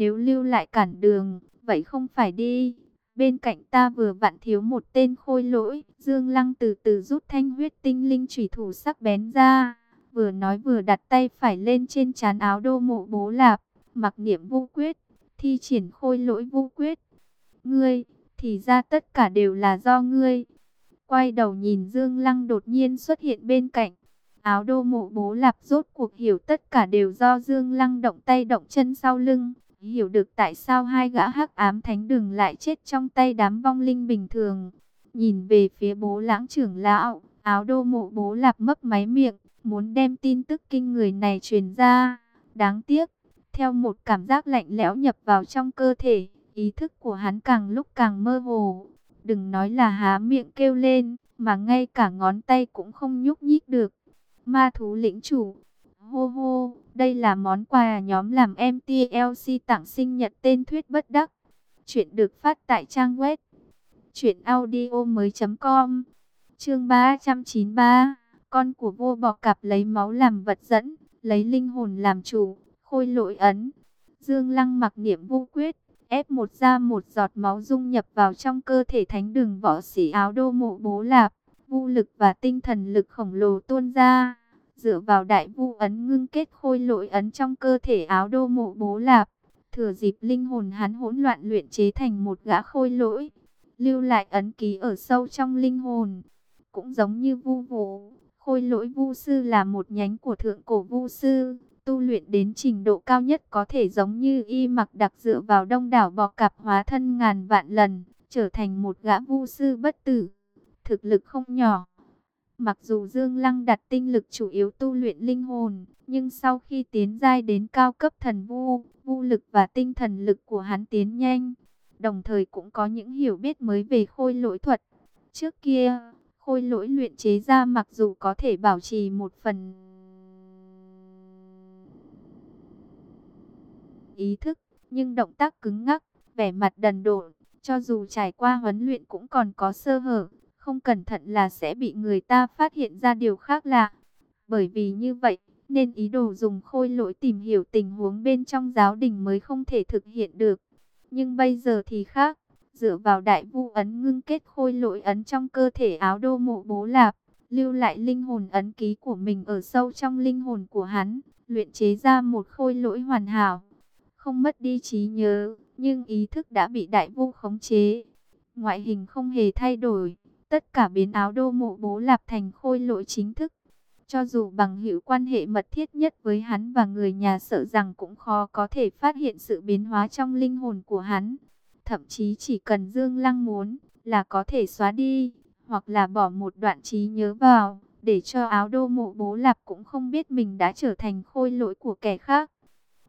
nếu lưu lại cản đường, vậy không phải đi. Bên cạnh ta vừa vặn thiếu một tên khôi lỗi, Dương Lăng từ từ rút thanh huyết tinh linh chủy thủ sắc bén ra, vừa nói vừa đặt tay phải lên trên trán áo đô mộ bố lạp, mặc niệm vô quyết, thi triển khôi lỗi vô quyết. Ngươi, thì ra tất cả đều là do ngươi. Quay đầu nhìn Dương Lăng đột nhiên xuất hiện bên cạnh. Áo đô mộ bố lạp rốt cuộc hiểu tất cả đều do Dương Lăng động tay động chân sau lưng. Hiểu được tại sao hai gã hắc ám thánh đường lại chết trong tay đám vong linh bình thường. Nhìn về phía bố lãng trưởng lão, áo đô mộ bố lạp mấp máy miệng, muốn đem tin tức kinh người này truyền ra. Đáng tiếc, theo một cảm giác lạnh lẽo nhập vào trong cơ thể, ý thức của hắn càng lúc càng mơ hồ. Đừng nói là há miệng kêu lên, mà ngay cả ngón tay cũng không nhúc nhích được. Ma thú lĩnh chủ, hô hô, đây là món quà nhóm làm MTLC tặng sinh nhật tên thuyết bất đắc. Chuyện được phát tại trang web truyệnaudiomoi.com. Chương 393, con của vô bọ cạp lấy máu làm vật dẫn, lấy linh hồn làm chủ, khôi lỗi ấn. Dương Lăng mặc niệm vô quyết, ép một ra một giọt máu dung nhập vào trong cơ thể thánh đường võ sĩ áo đô mộ bố lạp, vô lực và tinh thần lực khổng lồ tuôn ra, dựa vào đại vu ấn ngưng kết khôi lỗi ấn trong cơ thể áo đô mộ bố lạp, thừa dịp linh hồn hắn hỗn loạn luyện chế thành một gã khôi lỗi, lưu lại ấn ký ở sâu trong linh hồn, cũng giống như vu vụ. Khôi lỗi vu sư là một nhánh của thượng cổ vu sư, tu luyện đến trình độ cao nhất có thể giống như y mặc đặc dựa vào đông đảo bò cạp hóa thân ngàn vạn lần, trở thành một gã vu sư bất tử. Thực lực không nhỏ. Mặc dù Dương Lăng đặt tinh lực chủ yếu tu luyện linh hồn, nhưng sau khi tiến giai đến cao cấp thần vu, vu lực và tinh thần lực của hắn tiến nhanh, đồng thời cũng có những hiểu biết mới về khôi lỗi thuật. Trước kia, khôi lỗi luyện chế ra mặc dù có thể bảo trì một phần ý thức, nhưng động tác cứng ngắc, vẻ mặt đần độn, cho dù trải qua huấn luyện cũng còn có sơ hở, không cẩn thận là sẽ bị người ta phát hiện ra điều khác lạ. Bởi vì như vậy, nên ý đồ dùng khôi lỗi tìm hiểu tình huống bên trong giáo đình mới không thể thực hiện được. Nhưng bây giờ thì khác, dựa vào đại vu ấn ngưng kết khôi lỗi ấn trong cơ thể áo đô mộ bố lạp, lưu lại linh hồn ấn ký của mình ở sâu trong linh hồn của hắn, luyện chế ra một khôi lỗi hoàn hảo không mất đi trí nhớ, nhưng ý thức đã bị đại vu khống chế. Ngoại hình không hề thay đổi, tất cả biến áo đô mộ bố lạp thành khôi lỗi chính thức. Cho dù bằng hữu quan hệ mật thiết nhất với hắn và người nhà sợ rằng cũng khó có thể phát hiện sự biến hóa trong linh hồn của hắn. Thậm chí chỉ cần Dương Lăng muốn là có thể xóa đi, hoặc là bỏ một đoạn trí nhớ vào, để cho áo đô mộ bố lạp cũng không biết mình đã trở thành khôi lỗi của kẻ khác.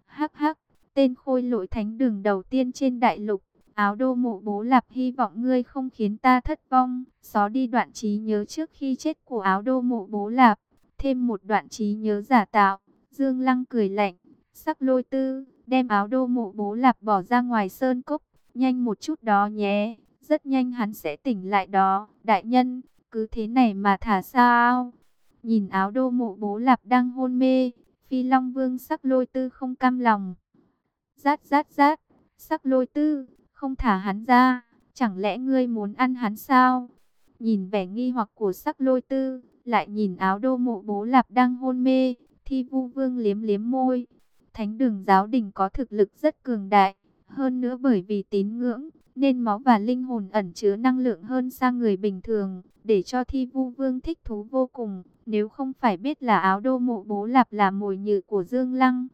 Hắc hắc, tên khôi lỗi thánh đường đầu tiên trên đại lục. Áo đô mộ bố lạp hy vọng ngươi không khiến ta thất vong. Xó đi đoạn trí nhớ trước khi chết của áo đô mộ bố lạp. Thêm một đoạn trí nhớ giả tạo. Dương Lăng cười lạnh. Sắc lôi tư, đem áo đô mộ bố lạp bỏ ra ngoài sơn cốc. Nhanh một chút đó nhé. Rất nhanh hắn sẽ tỉnh lại đó. Đại nhân, cứ thế này mà thả sao? Nhìn áo đô mộ bố lạp đang hôn mê. Phi Long Vương sắc lôi tư không cam lòng. Rát rát rát, sắc lôi tư, không thả hắn ra, chẳng lẽ ngươi muốn ăn hắn sao? Nhìn vẻ nghi hoặc của sắc lôi tư, lại nhìn áo đô mộ bố lạp đang hôn mê, thi vu vương liếm liếm môi. Thánh đường giáo đình có thực lực rất cường đại, hơn nữa bởi vì tín ngưỡng, nên máu và linh hồn ẩn chứa năng lượng hơn xa người bình thường, để cho thi vu vương thích thú vô cùng. Nếu không phải biết là áo đô mộ bố lạp là mồi nhự của Dương Lăng,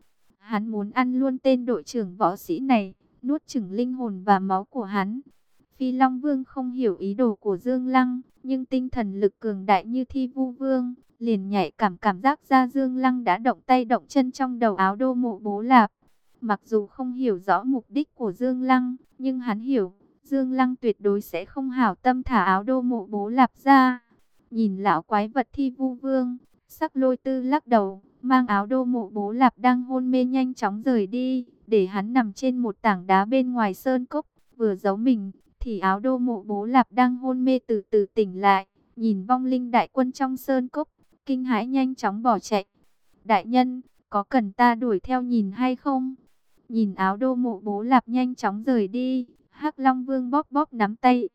Hắn muốn ăn luôn tên đội trưởng võ sĩ này, nuốt chửng linh hồn và máu của hắn. Phi Long Vương không hiểu ý đồ của Dương Lăng, nhưng tinh thần lực cường đại như Thi Vu Vương, liền nhảy cảm cảm giác ra Dương Lăng đã động tay động chân trong đầu áo đô mộ bố lạp. Mặc dù không hiểu rõ mục đích của Dương Lăng, nhưng hắn hiểu, Dương Lăng tuyệt đối sẽ không hảo tâm thả áo đô mộ bố lạp ra. Nhìn lão quái vật Thi Vu Vương, sắc lôi tư lắc đầu, mang áo đô mộ bố lạp đang hôn mê nhanh chóng rời đi, để hắn nằm trên một tảng đá bên ngoài sơn cốc, vừa giấu mình, thì áo đô mộ bố lạp đang hôn mê từ từ tỉnh lại, nhìn vong linh đại quân trong sơn cốc, kinh hãi nhanh chóng bỏ chạy. Đại nhân, có cần ta đuổi theo nhìn hay không? Nhìn áo đô mộ bố lạp nhanh chóng rời đi, hắc Long Vương bóp bóp nắm tay.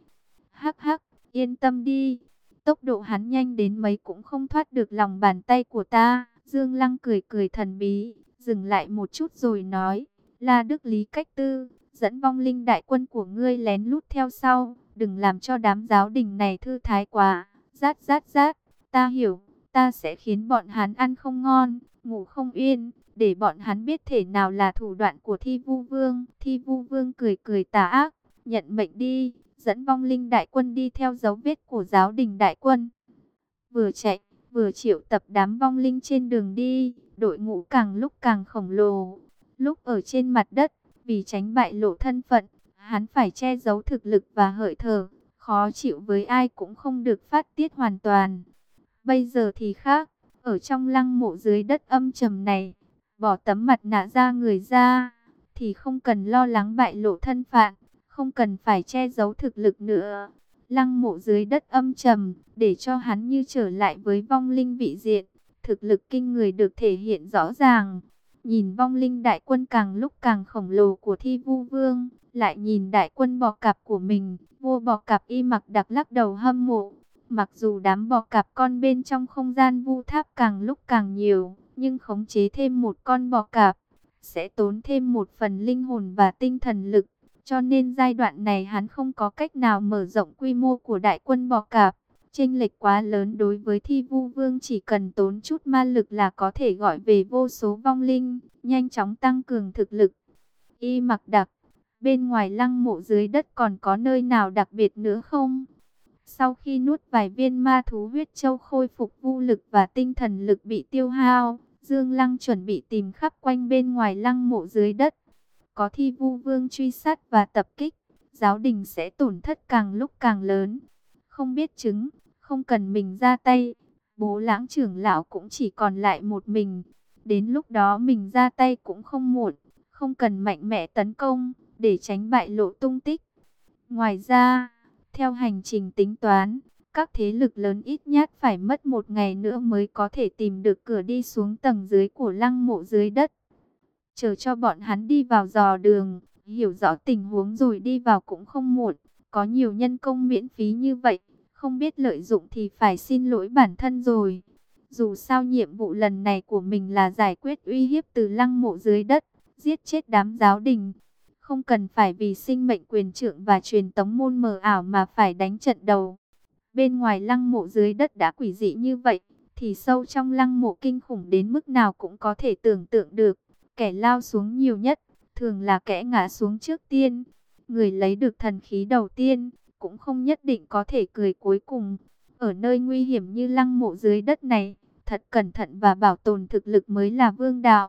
Hắc hắc, yên tâm đi, tốc độ hắn nhanh đến mấy cũng không thoát được lòng bàn tay của ta. Dương Lăng cười cười thần bí, dừng lại một chút rồi nói, La Đức Lý Cách Tư, dẫn vong linh đại quân của ngươi lén lút theo sau, đừng làm cho đám giáo đình này thư thái quá, rát rát rát, ta hiểu, ta sẽ khiến bọn hắn ăn không ngon, ngủ không yên, để bọn hắn biết thể nào là thủ đoạn của thi vu vương. Thi vu vương cười cười tà ác, nhận mệnh đi, dẫn vong linh đại quân đi theo dấu vết của giáo đình đại quân. Vừa chạy, vừa triệu tập đám vong linh trên đường đi, đội ngũ càng lúc càng khổng lồ. Lúc ở trên mặt đất, vì tránh bại lộ thân phận, hắn phải che giấu thực lực và hợi thở, khó chịu với ai cũng không được phát tiết hoàn toàn. Bây giờ thì khác, ở trong lăng mộ dưới đất âm trầm này, bỏ tấm mặt nạ ra người ra, thì không cần lo lắng bại lộ thân phận, không cần phải che giấu thực lực nữa. Lăng mộ dưới đất âm trầm, để cho hắn như trở lại với vong linh vị diện, thực lực kinh người được thể hiện rõ ràng. Nhìn vong linh đại quân càng lúc càng khổng lồ của thi vu vương, lại nhìn đại quân bò cạp của mình, vua bò cạp y mặc đặc lắc đầu hâm mộ. Mặc dù đám bò cạp con bên trong không gian vu tháp càng lúc càng nhiều, nhưng khống chế thêm một con bò cạp, sẽ tốn thêm một phần linh hồn và tinh thần lực. Cho nên giai đoạn này hắn không có cách nào mở rộng quy mô của đại quân bò cạp. Chênh lệch quá lớn đối với thi vu vương chỉ cần tốn chút ma lực là có thể gọi về vô số vong linh, nhanh chóng tăng cường thực lực. Y mặc đặc, bên ngoài lăng mộ dưới đất còn có nơi nào đặc biệt nữa không? Sau khi nuốt vài viên ma thú huyết châu khôi phục vu lực và tinh thần lực bị tiêu hao, Dương Lăng chuẩn bị tìm khắp quanh bên ngoài lăng mộ dưới đất. Có thi vu vương truy sát và tập kích, giáo đình sẽ tổn thất càng lúc càng lớn. Không biết chứng, không cần mình ra tay, bố lãng trưởng lão cũng chỉ còn lại một mình. Đến lúc đó mình ra tay cũng không muộn, không cần mạnh mẽ tấn công, để tránh bại lộ tung tích. Ngoài ra, theo hành trình tính toán, các thế lực lớn ít nhất phải mất một ngày nữa mới có thể tìm được cửa đi xuống tầng dưới của lăng mộ dưới đất. Chờ cho bọn hắn đi vào dò đường, hiểu rõ tình huống rồi đi vào cũng không muộn. Có nhiều nhân công miễn phí như vậy, không biết lợi dụng thì phải xin lỗi bản thân rồi. Dù sao nhiệm vụ lần này của mình là giải quyết uy hiếp từ lăng mộ dưới đất, giết chết đám giáo đình. Không cần phải vì sinh mệnh quyền trưởng và truyền tống môn mờ ảo mà phải đánh trận đầu. Bên ngoài lăng mộ dưới đất đã quỷ dị như vậy, thì sâu trong lăng mộ kinh khủng đến mức nào cũng có thể tưởng tượng được. Kẻ lao xuống nhiều nhất, thường là kẻ ngã xuống trước tiên. Người lấy được thần khí đầu tiên, cũng không nhất định có thể cười cuối cùng. Ở nơi nguy hiểm như lăng mộ dưới đất này, thật cẩn thận và bảo tồn thực lực mới là vương đạo.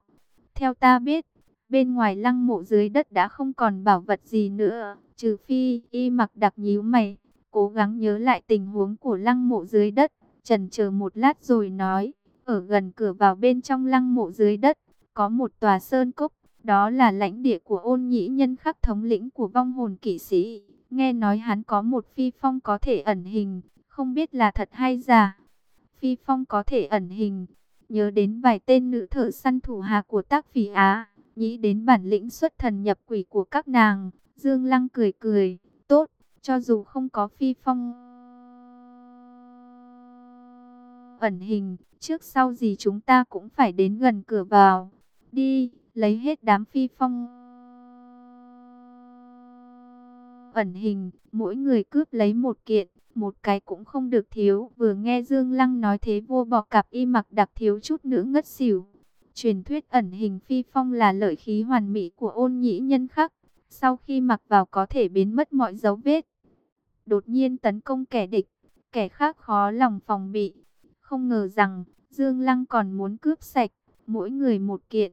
Theo ta biết, bên ngoài lăng mộ dưới đất đã không còn bảo vật gì nữa, trừ phi y mặc đặc nhíu mày, cố gắng nhớ lại tình huống của lăng mộ dưới đất, trần chờ một lát rồi nói, ở gần cửa vào bên trong lăng mộ dưới đất, có một tòa sơn cốc, đó là lãnh địa của ôn nhĩ nhân khắc thống lĩnh của vong hồn kỵ sĩ. Nghe nói hắn có một phi phong có thể ẩn hình, không biết là thật hay giả. Phi phong có thể ẩn hình, nhớ đến vài tên nữ thợ săn thủ hạ của tác phỉ Á, nghĩ đến bản lĩnh xuất thần nhập quỷ của các nàng. Dương Lăng cười cười, tốt, cho dù không có phi phong ẩn hình, trước sau gì chúng ta cũng phải đến gần cửa vào. Đi, lấy hết đám phi phong ẩn hình, mỗi người cướp lấy một kiện, một cái cũng không được thiếu. Vừa nghe Dương Lăng nói thế vua bò cặp y mặc đặc thiếu chút nữa ngất xỉu. Truyền thuyết ẩn hình phi phong là lợi khí hoàn mỹ của ôn nhĩ nhân khắc. Sau khi mặc vào có thể biến mất mọi dấu vết. Đột nhiên tấn công kẻ địch, kẻ khác khó lòng phòng bị. Không ngờ rằng Dương Lăng còn muốn cướp sạch, mỗi người một kiện.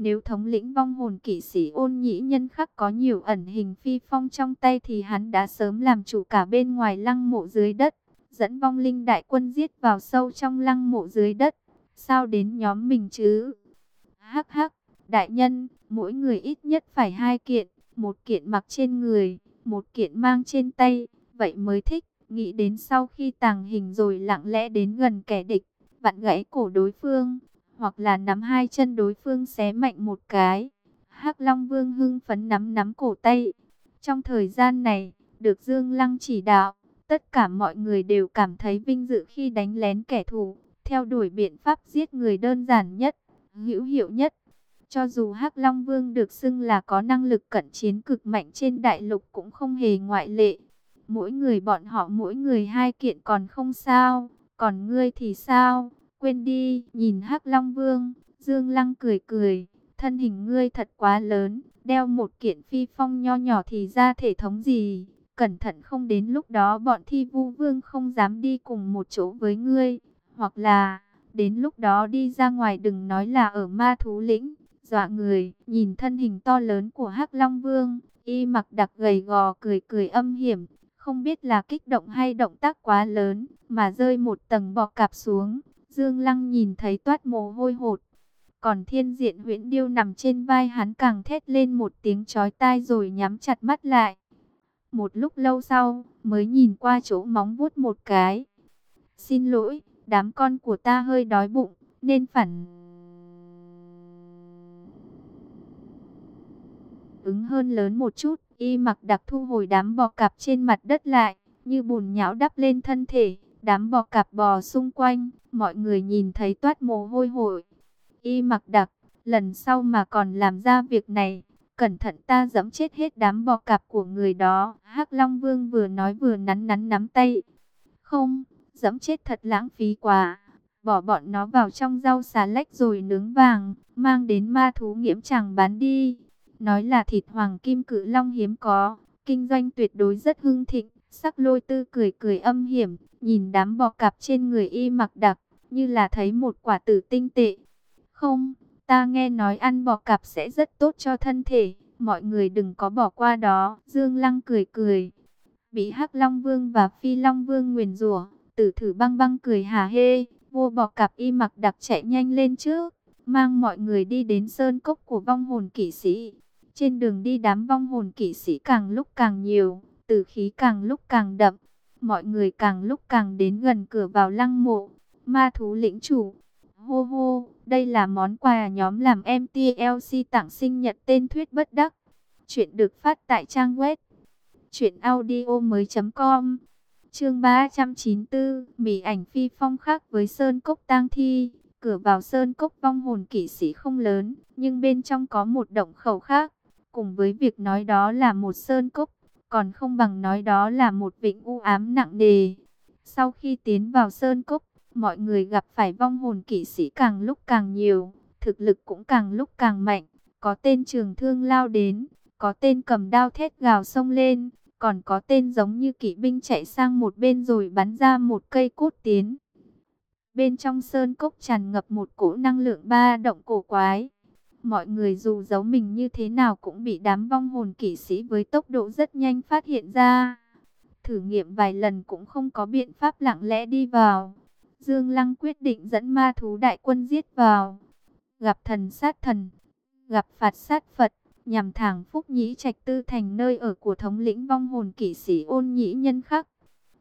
Nếu thống lĩnh vong hồn kỵ sĩ ôn nhĩ nhân khắc có nhiều ẩn hình phi phong trong tay thì hắn đã sớm làm chủ cả bên ngoài lăng mộ dưới đất, dẫn vong linh đại quân giết vào sâu trong lăng mộ dưới đất. Sao đến nhóm mình chứ? Hắc hắc, đại nhân, mỗi người ít nhất phải hai kiện, một kiện mặc trên người, một kiện mang trên tay, vậy mới thích. Nghĩ đến sau khi tàng hình rồi lặng lẽ đến gần kẻ địch, vặn gãy cổ đối phương hoặc là nắm hai chân đối phương xé mạnh một cái. hắc Long Vương hưng phấn nắm nắm cổ tay. Trong thời gian này, được Dương Lăng chỉ đạo, tất cả mọi người đều cảm thấy vinh dự khi đánh lén kẻ thù, theo đuổi biện pháp giết người đơn giản nhất, hữu hiệu nhất. Cho dù hắc Long Vương được xưng là có năng lực cận chiến cực mạnh trên đại lục cũng không hề ngoại lệ. Mỗi người bọn họ mỗi người hai kiện còn không sao, còn ngươi thì sao? Quên đi, nhìn hắc Long Vương, Dương Lăng cười cười, thân hình ngươi thật quá lớn, đeo một kiện phi phong nho nhỏ thì ra thể thống gì? Cẩn thận không đến lúc đó bọn thi vu vương không dám đi cùng một chỗ với ngươi, hoặc là đến lúc đó đi ra ngoài đừng nói là ở ma thú lĩnh, dọa người, nhìn thân hình to lớn của hắc Long Vương, y mặc đặc gầy gò cười cười âm hiểm, không biết là kích động hay động tác quá lớn, mà rơi một tầng bọ cạp xuống. Dương Lăng nhìn thấy toát mồ hôi hột. Còn thiên diện huyễn điêu nằm trên vai hắn càng thét lên một tiếng chói tai rồi nhắm chặt mắt lại. Một lúc lâu sau, mới nhìn qua chỗ móng vuốt một cái. Xin lỗi, đám con của ta hơi đói bụng, nên phản... Ứng hơn lớn một chút. Y mặc đặc thu hồi đám bò cạp trên mặt đất lại, như bùn nhão đắp lên thân thể, đám bò cạp bò xung quanh, mọi người nhìn thấy toát mồ hôi hổi. Y mặc đặc, lần sau mà còn làm ra việc này, cẩn thận ta dẫm chết hết đám bò cạp của người đó. hắc Long Vương vừa nói vừa nắn nắn nắm tay. Không, dẫm chết thật lãng phí quá. Bỏ bọn nó vào trong rau xà lách rồi nướng vàng, mang đến ma thú nghiễm chẳng bán đi. Nói là thịt hoàng kim cự long hiếm có, kinh doanh tuyệt đối rất hưng thịnh. Sắc lôi tư cười cười âm hiểm, nhìn đám bò cạp trên người y mặc đặc, như là thấy một quả tử tinh tệ. Không, ta nghe nói ăn bò cạp sẽ rất tốt cho thân thể, mọi người đừng có bỏ qua đó. Dương Lăng cười cười, bị Hắc Long Vương và Phi Long Vương nguyền rủa, tử thử băng băng cười hà hê, vô bò cạp y mặc đặc chạy nhanh lên trước, mang mọi người đi đến sơn cốc của vong hồn kỵ sĩ. Trên đường đi đám vong hồn kỵ sĩ càng lúc càng nhiều, tử khí càng lúc càng đậm. Mọi người càng lúc càng đến gần cửa vào lăng mộ. Ma thú lĩnh chủ. Hô hô, đây là món quà nhóm làm MTLC tặng sinh nhật tên thuyết bất đắc. Chuyện được phát tại trang web. Chuyện audio mới com Chương 394, mỉ ảnh phi phong khác với Sơn Cốc tang Thi. Cửa vào Sơn Cốc vong hồn kỵ sĩ không lớn, nhưng bên trong có một động khẩu khác. Cùng với việc nói đó là một sơn cốc, còn không bằng nói đó là một vịnh u ám nặng nề. Sau khi tiến vào sơn cốc, mọi người gặp phải vong hồn kỵ sĩ càng lúc càng nhiều, thực lực cũng càng lúc càng mạnh. Có tên trường thương lao đến, có tên cầm đao thét gào sông lên, còn có tên giống như kỵ binh chạy sang một bên rồi bắn ra một cây cốt tiến. Bên trong sơn cốc tràn ngập một cỗ năng lượng ba động cổ quái. Mọi người dù giấu mình như thế nào cũng bị đám vong hồn kỵ sĩ với tốc độ rất nhanh phát hiện ra. Thử nghiệm vài lần cũng không có biện pháp lặng lẽ đi vào. Dương Lăng quyết định dẫn ma thú đại quân giết vào. Gặp thần sát thần, gặp phạt sát Phật, nhằm thẳng phúc nhĩ trạch tư thành nơi ở của thống lĩnh vong hồn kỵ sĩ ôn nhĩ nhân khắc.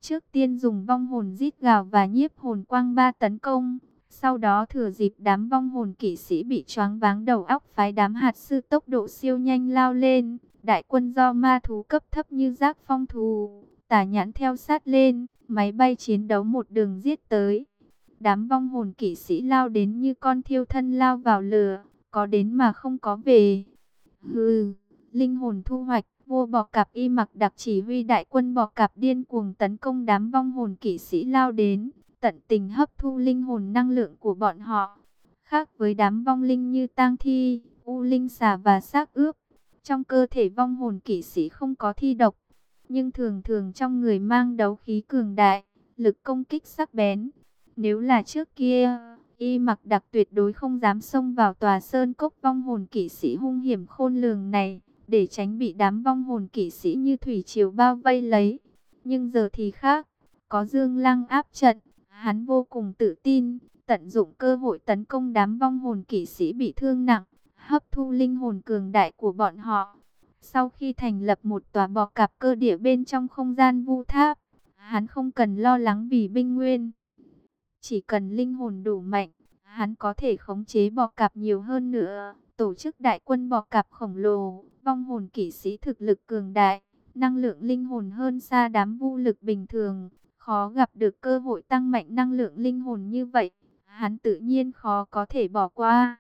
Trước tiên dùng vong hồn giết gào và nhiếp hồn quang ba tấn công. Sau đó thừa dịp đám vong hồn kỵ sĩ bị choáng váng đầu óc phái đám hạt sư tốc độ siêu nhanh lao lên. Đại quân do ma thú cấp thấp như giác phong thù, tả nhãn theo sát lên, máy bay chiến đấu một đường giết tới. Đám vong hồn kỵ sĩ lao đến như con thiêu thân lao vào lửa, có đến mà không có về. Hừ, linh hồn thu hoạch, vua bò cạp y mặc đặc chỉ huy đại quân bò cạp điên cuồng tấn công đám vong hồn kỵ sĩ lao đến tận tình hấp thu linh hồn năng lượng của bọn họ. Khác với đám vong linh như tang thi, u linh xà và xác ướp, trong cơ thể vong hồn kỵ sĩ không có thi độc, nhưng thường thường trong người mang đấu khí cường đại, lực công kích sắc bén. Nếu là trước kia, y mặc đặc tuyệt đối không dám xông vào tòa sơn cốc vong hồn kỵ sĩ hung hiểm khôn lường này, để tránh bị đám vong hồn kỵ sĩ như thủy triều bao vây lấy. Nhưng giờ thì khác, có dương lăng áp trận, Hắn vô cùng tự tin, tận dụng cơ hội tấn công đám vong hồn kỵ sĩ bị thương nặng, hấp thu linh hồn cường đại của bọn họ. Sau khi thành lập một tòa bò cạp cơ địa bên trong không gian vu tháp, hắn không cần lo lắng vì binh nguyên. Chỉ cần linh hồn đủ mạnh, hắn có thể khống chế bò cạp nhiều hơn nữa, tổ chức đại quân bò cạp khổng lồ, vong hồn kỵ sĩ thực lực cường đại, năng lượng linh hồn hơn xa đám vu lực bình thường, khó gặp được cơ hội tăng mạnh năng lượng linh hồn như vậy, hắn tự nhiên khó có thể bỏ qua.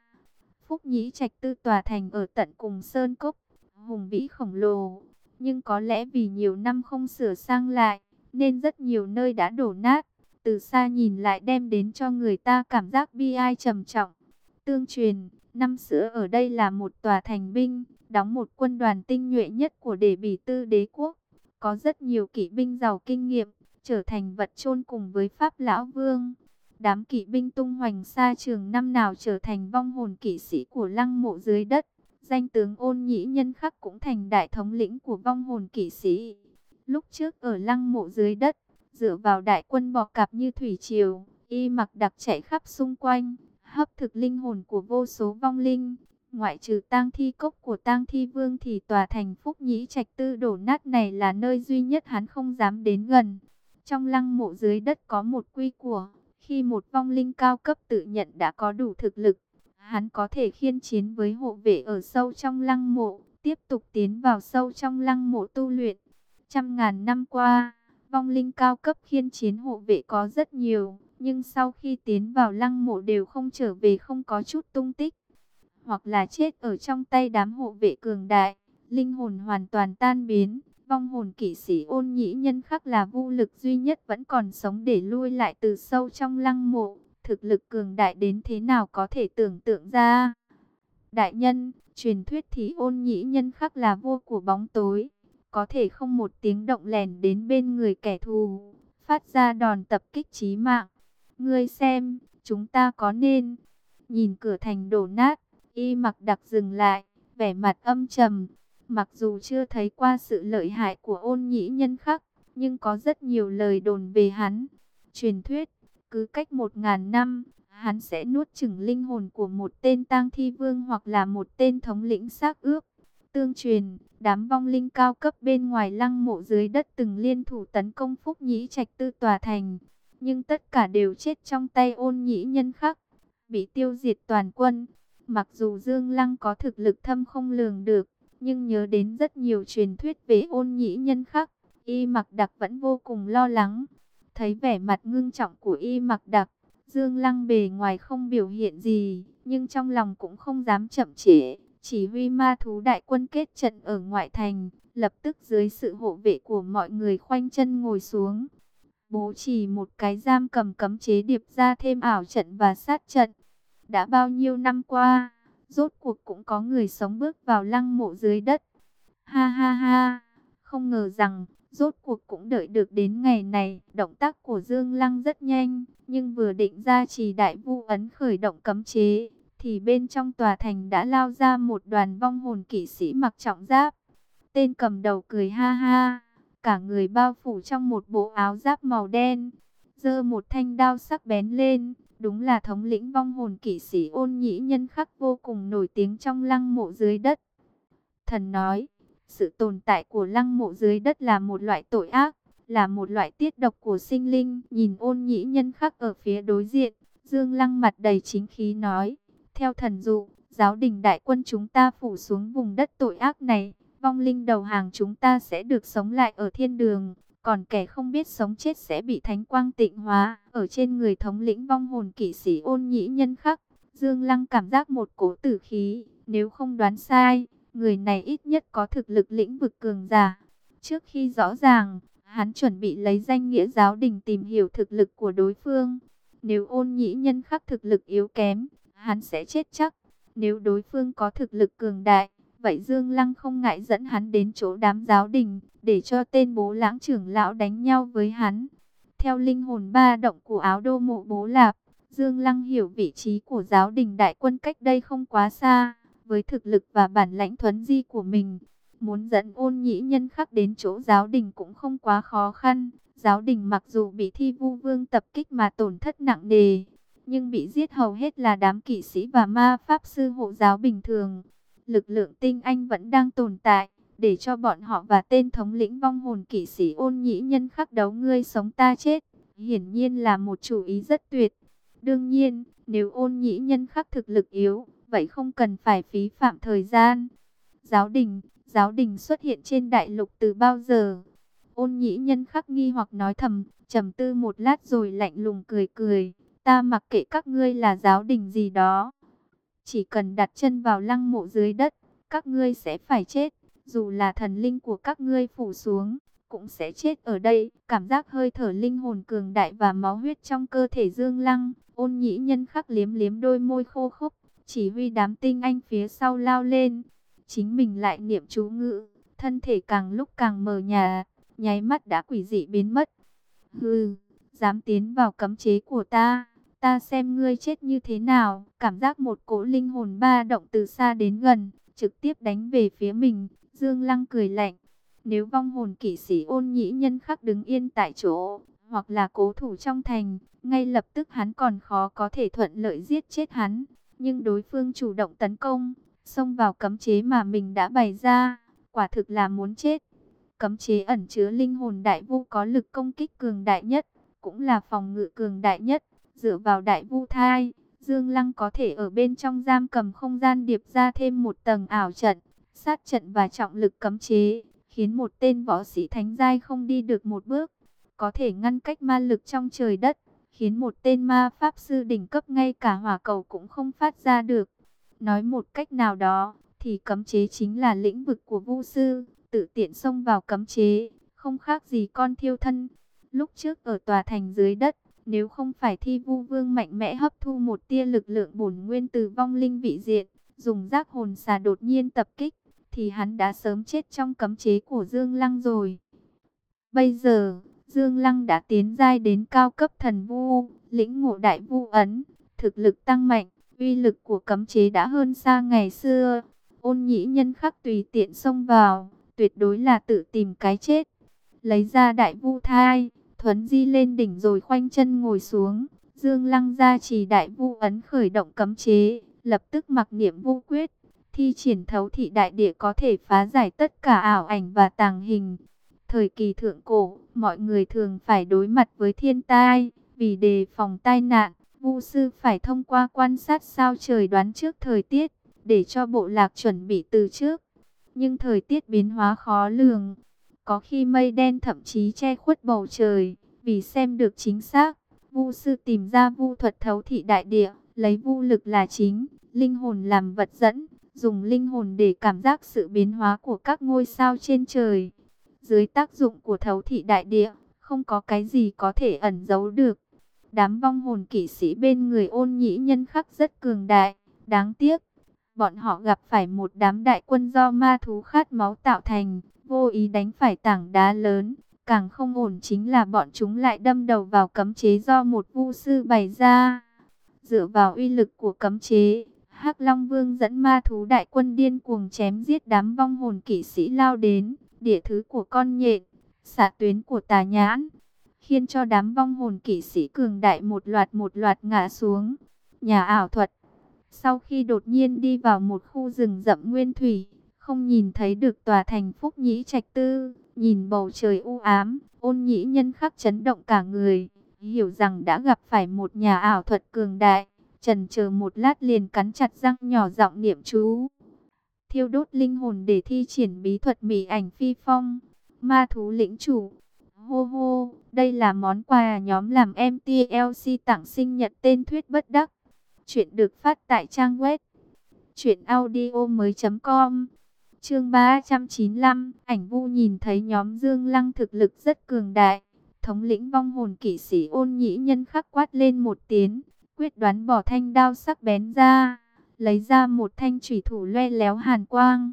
Phúc Nhĩ Trạch Tư tòa thành ở tận cùng Sơn Cốc, hùng vĩ khổng lồ, nhưng có lẽ vì nhiều năm không sửa sang lại, nên rất nhiều nơi đã đổ nát, từ xa nhìn lại đem đến cho người ta cảm giác bi ai trầm trọng. Tương truyền, năm xưa ở đây là một tòa thành binh, đóng một quân đoàn tinh nhuệ nhất của đề bỉ tư đế quốc, có rất nhiều kỵ binh giàu kinh nghiệm, trở thành vật chôn cùng với Pháp Lão Vương. Đám kỵ binh tung hoành xa trường năm nào trở thành vong hồn kỵ sĩ của lăng mộ dưới đất. Danh tướng ôn nhĩ nhân khắc cũng thành đại thống lĩnh của vong hồn kỵ sĩ. Lúc trước ở lăng mộ dưới đất, dựa vào đại quân bò cạp như thủy triều, y mặc đặc chạy khắp xung quanh, hấp thực linh hồn của vô số vong linh. Ngoại trừ tang thi cốc của tang thi vương thì tòa thành phúc nhĩ trạch tư đổ nát này là nơi duy nhất hắn không dám đến gần. Trong lăng mộ dưới đất có một quy của, khi một vong linh cao cấp tự nhận đã có đủ thực lực, hắn có thể khiên chiến với hộ vệ ở sâu trong lăng mộ, tiếp tục tiến vào sâu trong lăng mộ tu luyện. Trăm ngàn năm qua, vong linh cao cấp khiên chiến hộ vệ có rất nhiều, nhưng sau khi tiến vào lăng mộ đều không trở về không có chút tung tích, hoặc là chết ở trong tay đám hộ vệ cường đại, linh hồn hoàn toàn tan biến. Vong hồn kỵ sĩ ôn nhĩ nhân khắc là vô lực duy nhất vẫn còn sống để lui lại từ sâu trong lăng mộ. Thực lực cường đại đến thế nào có thể tưởng tượng ra. Đại nhân, truyền thuyết thì ôn nhĩ nhân khắc là vua của bóng tối. Có thể không một tiếng động lèn đến bên người kẻ thù. Phát ra đòn tập kích chí mạng. Ngươi xem, chúng ta có nên. Nhìn cửa thành đổ nát, y mặc đặc dừng lại, vẻ mặt âm trầm Mặc dù chưa thấy qua sự lợi hại của ôn nhĩ nhân khắc, nhưng có rất nhiều lời đồn về hắn. Truyền thuyết, cứ cách một ngàn năm, hắn sẽ nuốt chửng linh hồn của một tên tang thi vương hoặc là một tên thống lĩnh xác ướp. Tương truyền, đám vong linh cao cấp bên ngoài lăng mộ dưới đất từng liên thủ tấn công phúc nhĩ trạch tư tòa thành. Nhưng tất cả đều chết trong tay ôn nhĩ nhân khắc, bị tiêu diệt toàn quân. Mặc dù Dương Lăng có thực lực thâm không lường được, nhưng nhớ đến rất nhiều truyền thuyết về ôn nhĩ nhân khắc, y mặc đặc vẫn vô cùng lo lắng. Thấy vẻ mặt ngưng trọng của y mặc đặc, Dương Lăng bề ngoài không biểu hiện gì, nhưng trong lòng cũng không dám chậm trễ. Chỉ huy ma thú đại quân kết trận ở ngoại thành, lập tức dưới sự hộ vệ của mọi người khoanh chân ngồi xuống. Bố chỉ một cái giam cầm cấm chế điệp ra thêm ảo trận và sát trận. Đã bao nhiêu năm qua, Rốt cuộc cũng có người sống bước vào lăng mộ dưới đất. Ha ha ha, không ngờ rằng, rốt cuộc cũng đợi được đến ngày này. Động tác của Dương Lăng rất nhanh, nhưng vừa định ra trì đại vu ấn khởi động cấm chế, thì bên trong tòa thành đã lao ra một đoàn vong hồn kỵ sĩ mặc trọng giáp. Tên cầm đầu cười ha ha, cả người bao phủ trong một bộ áo giáp màu đen, giơ một thanh đao sắc bén lên, Đúng là thống lĩnh vong hồn kỵ sĩ ôn nhĩ nhân khắc vô cùng nổi tiếng trong lăng mộ dưới đất. Thần nói, sự tồn tại của lăng mộ dưới đất là một loại tội ác, là một loại tiết độc của sinh linh. Nhìn ôn nhĩ nhân khắc ở phía đối diện, Dương Lăng mặt đầy chính khí nói, theo thần dụ, giáo đình đại quân chúng ta phủ xuống vùng đất tội ác này, vong linh đầu hàng chúng ta sẽ được sống lại ở thiên đường. Còn kẻ không biết sống chết sẽ bị thánh quang tịnh hóa. Ở trên người thống lĩnh vong hồn kỵ sĩ ôn nhĩ nhân khắc. Dương Lăng cảm giác một cổ tử khí. Nếu không đoán sai, người này ít nhất có thực lực lĩnh vực cường giả. Trước khi rõ ràng, hắn chuẩn bị lấy danh nghĩa giáo đình tìm hiểu thực lực của đối phương. Nếu ôn nhĩ nhân khắc thực lực yếu kém, hắn sẽ chết chắc. Nếu đối phương có thực lực cường đại, Vậy Dương Lăng không ngại dẫn hắn đến chỗ đám giáo đình, để cho tên bố lãng trưởng lão đánh nhau với hắn. Theo linh hồn ba động của áo đô mộ bố lạp, Dương Lăng hiểu vị trí của giáo đình đại quân cách đây không quá xa. Với thực lực và bản lãnh thuấn di của mình, muốn dẫn ôn nhĩ nhân khắc đến chỗ giáo đình cũng không quá khó khăn. Giáo đình mặc dù bị thi vu vương tập kích mà tổn thất nặng nề, nhưng bị giết hầu hết là đám kỵ sĩ và ma pháp sư hộ giáo bình thường lực lượng tinh anh vẫn đang tồn tại, để cho bọn họ và tên thống lĩnh vong hồn kỵ sĩ ôn nhĩ nhân khắc đấu ngươi sống ta chết, hiển nhiên là một chủ ý rất tuyệt. Đương nhiên, nếu ôn nhĩ nhân khắc thực lực yếu, vậy không cần phải phí phạm thời gian. Giáo đình, giáo đình xuất hiện trên đại lục từ bao giờ? Ôn nhĩ nhân khắc nghi hoặc nói thầm, trầm tư một lát rồi lạnh lùng cười cười. Ta mặc kệ các ngươi là giáo đình gì đó. Chỉ cần đặt chân vào lăng mộ dưới đất, các ngươi sẽ phải chết. Dù là thần linh của các ngươi phủ xuống, cũng sẽ chết ở đây. Cảm giác hơi thở linh hồn cường đại và máu huyết trong cơ thể dương lăng. Ôn nhĩ nhân khắc liếm liếm đôi môi khô khốc, chỉ huy đám tinh anh phía sau lao lên. Chính mình lại niệm chú ngữ, thân thể càng lúc càng mờ nhà, nháy mắt đã quỷ dị biến mất. Hừ, dám tiến vào cấm chế của ta, ta xem ngươi chết như thế nào. Cảm giác một cỗ linh hồn ba động từ xa đến gần, trực tiếp đánh về phía mình. Dương Lăng cười lạnh, nếu vong hồn kỵ sĩ ôn nhĩ nhân khắc đứng yên tại chỗ, hoặc là cố thủ trong thành, ngay lập tức hắn còn khó có thể thuận lợi giết chết hắn. Nhưng đối phương chủ động tấn công, xông vào cấm chế mà mình đã bày ra, quả thực là muốn chết. Cấm chế ẩn chứa linh hồn đại vu có lực công kích cường đại nhất, cũng là phòng ngự cường đại nhất. Dựa vào đại vu thai, Dương Lăng có thể ở bên trong giam cầm không gian điệp ra thêm một tầng ảo trận, sát trận và trọng lực cấm chế, khiến một tên võ sĩ thánh giai không đi được một bước, có thể ngăn cách ma lực trong trời đất, khiến một tên ma pháp sư đỉnh cấp ngay cả hỏa cầu cũng không phát ra được. Nói một cách nào đó, thì cấm chế chính là lĩnh vực của vu sư, tự tiện xông vào cấm chế, không khác gì con thiêu thân. Lúc trước ở tòa thành dưới đất, nếu không phải thi vu vương mạnh mẽ hấp thu một tia lực lượng bổn nguyên từ vong linh vị diện, dùng giác hồn xà đột nhiên tập kích, thì hắn đã sớm chết trong cấm chế của Dương Lăng rồi. Bây giờ, Dương Lăng đã tiến giai đến cao cấp thần vu, lĩnh ngộ đại vu ấn, thực lực tăng mạnh, uy lực của cấm chế đã hơn xa ngày xưa. Ôn nhĩ nhân khắc tùy tiện xông vào, tuyệt đối là tự tìm cái chết. Lấy ra đại vu thai, thuấn di lên đỉnh rồi khoanh chân ngồi xuống. Dương Lăng ra trì đại vu ấn khởi động cấm chế, lập tức mặc niệm vu quyết. Thi triển thấu thị đại địa có thể phá giải tất cả ảo ảnh và tàng hình. Thời kỳ thượng cổ, mọi người thường phải đối mặt với thiên tai, vì đề phòng tai nạn, Vu sư phải thông qua quan sát sao trời đoán trước thời tiết, để cho bộ lạc chuẩn bị từ trước. Nhưng thời tiết biến hóa khó lường, có khi mây đen thậm chí che khuất bầu trời, vì xem được chính xác, Vu sư tìm ra vu thuật thấu thị đại địa, lấy vu lực là chính, linh hồn làm vật dẫn, dùng linh hồn để cảm giác sự biến hóa của các ngôi sao trên trời. Dưới tác dụng của thấu thị đại địa, không có cái gì có thể ẩn giấu được. Đám vong hồn kỵ sĩ bên người ôn nhĩ nhân khắc rất cường đại. Đáng tiếc, bọn họ gặp phải một đám đại quân do ma thú khát máu tạo thành, vô ý đánh phải tảng đá lớn. Càng không ổn chính là bọn chúng lại đâm đầu vào cấm chế do một vu sư bày ra. Dựa vào uy lực của cấm chế, hắc Long Vương dẫn ma thú đại quân điên cuồng chém giết đám vong hồn kỵ sĩ lao đến địa thứ của con nhện, xạ tuyến của tà nhãn, khiến cho đám vong hồn kỵ sĩ cường đại một loạt một loạt ngã xuống. Nhà ảo thuật, sau khi đột nhiên đi vào một khu rừng rậm nguyên thủy, không nhìn thấy được tòa thành phúc nhĩ trạch tư, nhìn bầu trời u ám, ôn nhĩ nhân khắc chấn động cả người, hiểu rằng đã gặp phải một nhà ảo thuật cường đại, trần chờ một lát liền cắn chặt răng nhỏ giọng niệm chú thiêu đốt linh hồn để thi triển bí thuật mỉ ảnh phi phong. Ma thú lĩnh chủ. Hô hô, đây là món quà nhóm làm MTLC tặng sinh nhật tên thuyết bất đắc. Chuyện được phát tại trang web chuyện audio mới.com Chương 395, ảnh vu nhìn thấy nhóm Dương Lăng thực lực rất cường đại. Thống lĩnh vong hồn kỵ sĩ ôn nhĩ nhân khắc quát lên một tiếng, quyết đoán bỏ thanh đao sắc bén ra lấy ra một thanh thủy thủ loe léo hàn quang,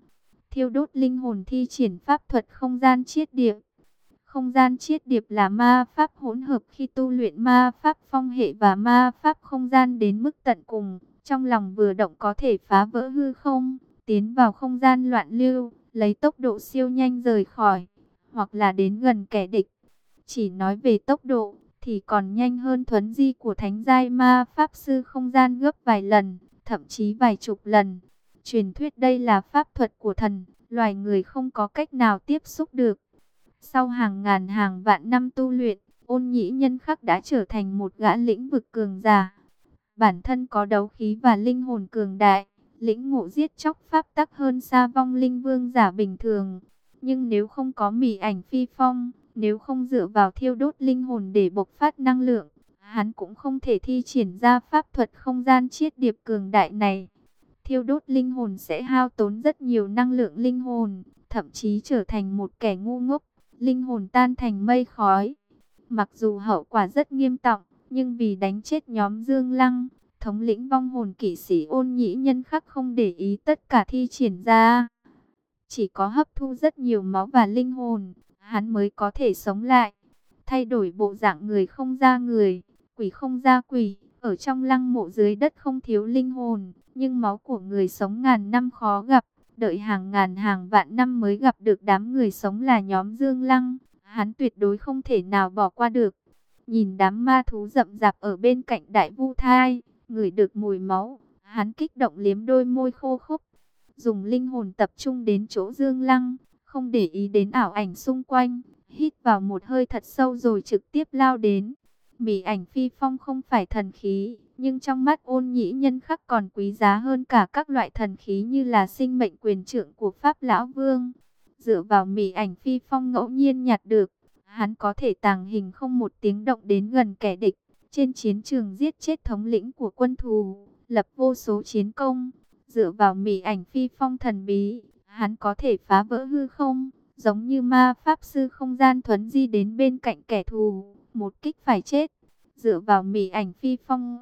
thiêu đốt linh hồn thi triển pháp thuật không gian chiết điệp. Không gian chiết điệp là ma pháp hỗn hợp khi tu luyện ma pháp phong hệ và ma pháp không gian đến mức tận cùng, trong lòng vừa động có thể phá vỡ hư không, tiến vào không gian loạn lưu, lấy tốc độ siêu nhanh rời khỏi, hoặc là đến gần kẻ địch. Chỉ nói về tốc độ, thì còn nhanh hơn thuấn di của thánh giai ma pháp sư không gian gấp vài lần thậm chí vài chục lần. Truyền thuyết đây là pháp thuật của thần, loài người không có cách nào tiếp xúc được. Sau hàng ngàn hàng vạn năm tu luyện, ôn nhĩ nhân khắc đã trở thành một gã lĩnh vực cường giả. Bản thân có đấu khí và linh hồn cường đại, lĩnh ngộ giết chóc pháp tắc hơn xa vong linh vương giả bình thường. Nhưng nếu không có mỉ ảnh phi phong, nếu không dựa vào thiêu đốt linh hồn để bộc phát năng lượng, hắn cũng không thể thi triển ra pháp thuật không gian chiết điệp cường đại này. Thiêu đốt linh hồn sẽ hao tốn rất nhiều năng lượng linh hồn, thậm chí trở thành một kẻ ngu ngốc, linh hồn tan thành mây khói. Mặc dù hậu quả rất nghiêm trọng, nhưng vì đánh chết nhóm Dương Lăng, thống lĩnh vong hồn kỵ sĩ ôn nhĩ nhân khắc không để ý tất cả thi triển ra. Chỉ có hấp thu rất nhiều máu và linh hồn, hắn mới có thể sống lại. Thay đổi bộ dạng người không ra người, quỷ không ra quỷ, ở trong lăng mộ dưới đất không thiếu linh hồn, nhưng máu của người sống ngàn năm khó gặp, đợi hàng ngàn hàng vạn năm mới gặp được đám người sống là nhóm Dương Lăng, hắn tuyệt đối không thể nào bỏ qua được. Nhìn đám ma thú rậm rạp ở bên cạnh đại vu thai, ngửi được mùi máu, hắn kích động liếm đôi môi khô khốc, dùng linh hồn tập trung đến chỗ Dương Lăng, không để ý đến ảo ảnh xung quanh, hít vào một hơi thật sâu rồi trực tiếp lao đến. Mỉ ảnh phi phong không phải thần khí, nhưng trong mắt ôn nhĩ nhân khắc còn quý giá hơn cả các loại thần khí như là sinh mệnh quyền trưởng của Pháp Lão Vương. Dựa vào mỉ ảnh phi phong ngẫu nhiên nhặt được, hắn có thể tàng hình không một tiếng động đến gần kẻ địch. Trên chiến trường giết chết thống lĩnh của quân thù, lập vô số chiến công, dựa vào mỉ ảnh phi phong thần bí, hắn có thể phá vỡ hư không, giống như ma pháp sư không gian thuấn di đến bên cạnh kẻ thù, một kích phải chết, dựa vào mỉ ảnh phi phong.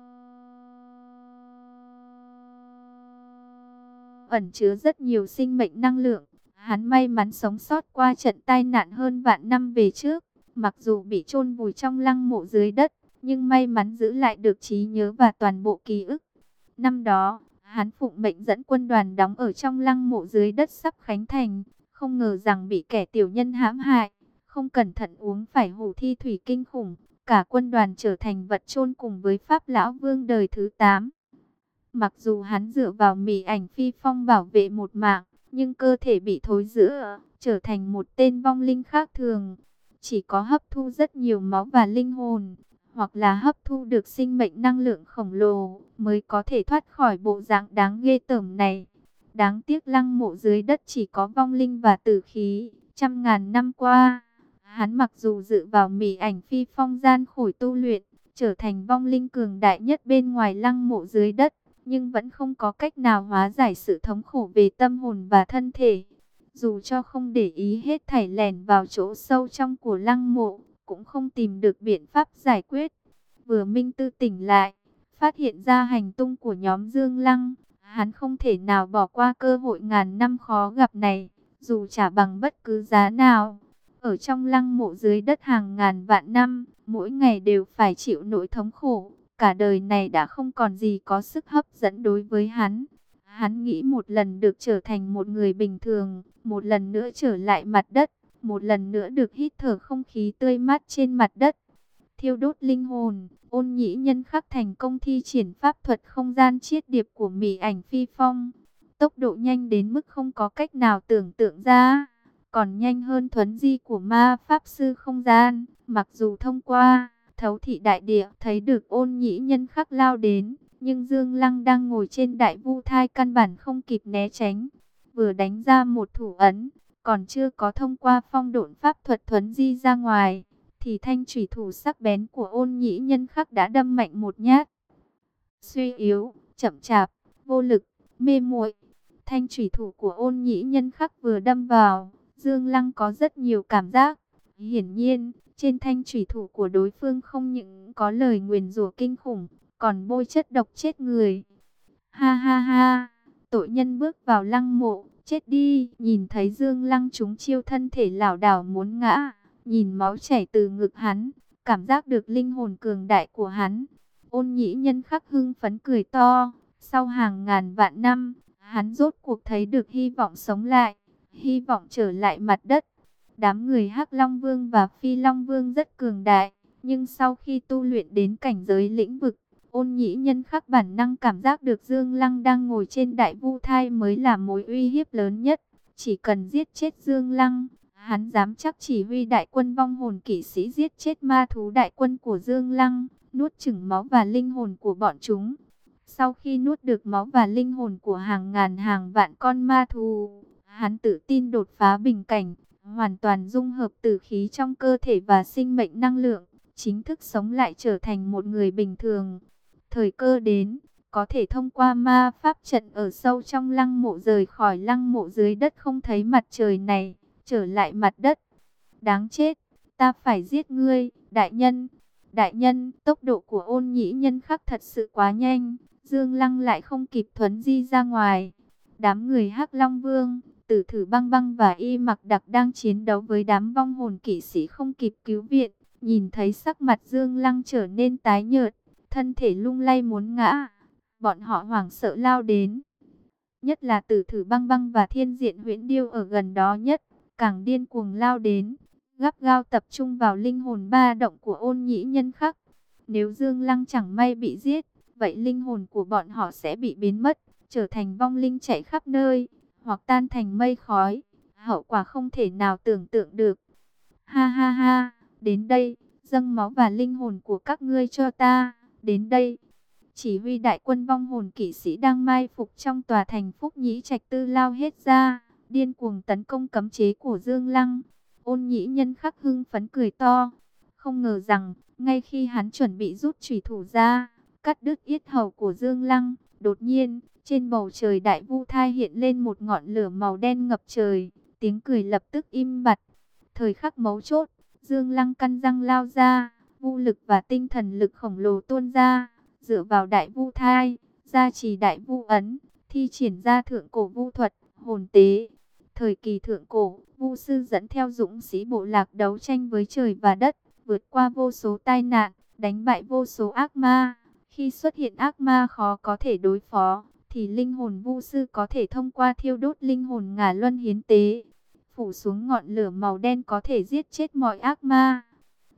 Ẩn chứa rất nhiều sinh mệnh năng lượng, hắn may mắn sống sót qua trận tai nạn hơn vạn năm về trước, mặc dù bị chôn vùi trong lăng mộ dưới đất, nhưng may mắn giữ lại được trí nhớ và toàn bộ ký ức. Năm đó, hắn phụng mệnh dẫn quân đoàn đóng ở trong lăng mộ dưới đất sắp khánh thành, không ngờ rằng bị kẻ tiểu nhân hãm hại, không cẩn thận uống phải hủ thi thủy kinh khủng, cả quân đoàn trở thành vật chôn cùng với Pháp Lão Vương đời thứ 8. Mặc dù hắn dựa vào mỉ ảnh phi phong bảo vệ một mạng, nhưng cơ thể bị thối rữa, trở thành một tên vong linh khác thường. Chỉ có hấp thu rất nhiều máu và linh hồn, hoặc là hấp thu được sinh mệnh năng lượng khổng lồ, mới có thể thoát khỏi bộ dạng đáng ghê tởm này. Đáng tiếc lăng mộ dưới đất chỉ có vong linh và tử khí, trăm ngàn năm qua. Hắn mặc dù dự vào mỉ ảnh phi phong gian khổi tu luyện, trở thành vong linh cường đại nhất bên ngoài lăng mộ dưới đất, nhưng vẫn không có cách nào hóa giải sự thống khổ về tâm hồn và thân thể. Dù cho không để ý hết thảy lèn vào chỗ sâu trong của lăng mộ, cũng không tìm được biện pháp giải quyết. Vừa Minh Tư tỉnh lại, phát hiện ra hành tung của nhóm Dương Lăng, hắn không thể nào bỏ qua cơ hội ngàn năm khó gặp này, dù trả bằng bất cứ giá nào. Ở trong lăng mộ dưới đất hàng ngàn vạn năm, mỗi ngày đều phải chịu nỗi thống khổ, cả đời này đã không còn gì có sức hấp dẫn đối với hắn. Hắn nghĩ một lần được trở thành một người bình thường, một lần nữa trở lại mặt đất, một lần nữa được hít thở không khí tươi mát trên mặt đất. Thiêu đốt linh hồn, ôn nhĩ nhân khắc thành công thi triển pháp thuật không gian chiết điệp của Mỹ ảnh phi phong. Tốc độ nhanh đến mức không có cách nào tưởng tượng ra, còn nhanh hơn thuấn di của ma pháp sư không gian, mặc dù thông qua thấu thị đại địa thấy được ôn nhĩ nhân khắc lao đến, nhưng Dương Lăng đang ngồi trên đại vu thai căn bản không kịp né tránh, vừa đánh ra một thủ ấn, còn chưa có thông qua phong độn pháp thuật thuấn di ra ngoài, thì thanh thủy thủ sắc bén của ôn nhĩ nhân khắc đã đâm mạnh một nhát. Suy yếu, chậm chạp, vô lực, mê muội thanh thủy thủ của ôn nhĩ nhân khắc vừa đâm vào, Dương Lăng có rất nhiều cảm giác. Hiển nhiên, trên thanh thủy thủ của đối phương không những có lời nguyền rủa kinh khủng, còn bôi chất độc chết người. Ha ha ha, tội nhân bước vào lăng mộ, chết đi, nhìn thấy Dương Lăng chúng chiêu thân thể lảo đảo muốn ngã, nhìn máu chảy từ ngực hắn, cảm giác được linh hồn cường đại của hắn. Ôn nhĩ nhân khắc hưng phấn cười to, sau hàng ngàn vạn năm, hắn rốt cuộc thấy được hy vọng sống lại, hy vọng trở lại mặt đất. Đám người Hắc Long Vương và Phi Long Vương rất cường đại, nhưng sau khi tu luyện đến cảnh giới lĩnh vực, ôn nhĩ nhân khắc bản năng cảm giác được Dương Lăng đang ngồi trên đại vu thai mới là mối uy hiếp lớn nhất. Chỉ cần giết chết Dương Lăng, hắn dám chắc chỉ huy đại quân vong hồn kỵ sĩ giết chết ma thú đại quân của Dương Lăng, nuốt chửng máu và linh hồn của bọn chúng. Sau khi nuốt được máu và linh hồn của hàng ngàn hàng vạn con ma thú, hắn tự tin đột phá bình cảnh, hoàn toàn dung hợp tử khí trong cơ thể và sinh mệnh năng lượng, chính thức sống lại trở thành một người bình thường. Thời cơ đến, có thể thông qua ma pháp trận ở sâu trong lăng mộ rời khỏi lăng mộ dưới đất không thấy mặt trời này, trở lại mặt đất. Đáng chết, ta phải giết ngươi, đại nhân. Đại nhân, tốc độ của ôn nhĩ nhân khắc thật sự quá nhanh, Dương Lăng lại không kịp thuấn di ra ngoài. Đám người hắc Long Vương, Tử Thử Băng Băng và Y Mặc Đặc đang chiến đấu với đám vong hồn kỵ sĩ không kịp cứu viện. Nhìn thấy sắc mặt Dương Lăng trở nên tái nhợt, thân thể lung lay muốn ngã. Bọn họ hoảng sợ lao đến. Nhất là Tử Thử Băng Băng và Thiên Diện Huyễn Điêu ở gần đó nhất, càng điên cuồng lao đến, gắp gao tập trung vào linh hồn ba động của ôn nhĩ nhân khắc. Nếu Dương Lăng chẳng may bị giết, vậy linh hồn của bọn họ sẽ bị biến mất, trở thành vong linh chạy khắp nơi, hoặc tan thành mây khói. Hậu quả không thể nào tưởng tượng được. Ha ha ha, đến đây, dâng máu và linh hồn của các ngươi cho ta, đến đây. Chỉ huy đại quân vong hồn kỵ sĩ đang mai phục trong tòa thành Phúc Nhĩ Trạch Tư lao hết ra, điên cuồng tấn công cấm chế của Dương Lăng. Ôn nhĩ nhân khắc hưng phấn cười to. Không ngờ rằng, ngay khi hắn chuẩn bị rút trùy thủ ra, cắt đứt yết hầu của Dương Lăng, đột nhiên, trên bầu trời đại vu thai hiện lên một ngọn lửa màu đen ngập trời, tiếng cười lập tức im bặt. Thời khắc mấu chốt, Dương Lăng căn răng lao ra, vu lực và tinh thần lực khổng lồ tuôn ra, dựa vào đại vu thai, gia trì đại vu ấn, thi triển ra thượng cổ vu thuật, hồn tế. Thời kỳ thượng cổ, Vu sư dẫn theo dũng sĩ bộ lạc đấu tranh với trời và đất, vượt qua vô số tai nạn, đánh bại vô số ác ma. Khi xuất hiện ác ma khó có thể đối phó, thì linh hồn vu sư có thể thông qua thiêu đốt linh hồn ngả luân hiến tế, phủ xuống ngọn lửa màu đen có thể giết chết mọi ác ma.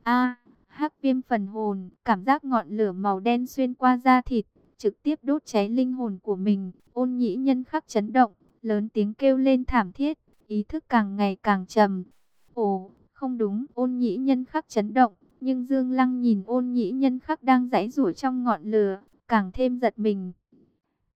A, hắc viêm phần hồn, cảm giác ngọn lửa màu đen xuyên qua da thịt, trực tiếp đốt cháy linh hồn của mình. Ôn nhĩ nhân khắc chấn động, lớn tiếng kêu lên thảm thiết ý thức càng ngày càng trầm. Ồ, không đúng, ôn nhĩ nhân khắc chấn động, nhưng Dương Lăng nhìn ôn nhĩ nhân khắc đang giãy rủa trong ngọn lửa, càng thêm giật mình.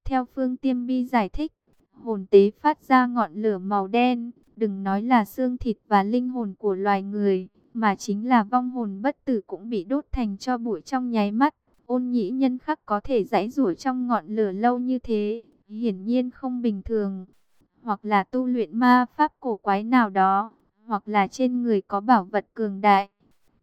Theo Phương Tiêm Bi giải thích, hồn tế phát ra ngọn lửa màu đen, đừng nói là xương thịt và linh hồn của loài người, mà chính là vong hồn bất tử cũng bị đốt thành cho bụi trong nháy mắt. Ôn nhĩ nhân khắc có thể giãy rủa trong ngọn lửa lâu như thế, hiển nhiên không bình thường hoặc là tu luyện ma pháp cổ quái nào đó, hoặc là trên người có bảo vật cường đại.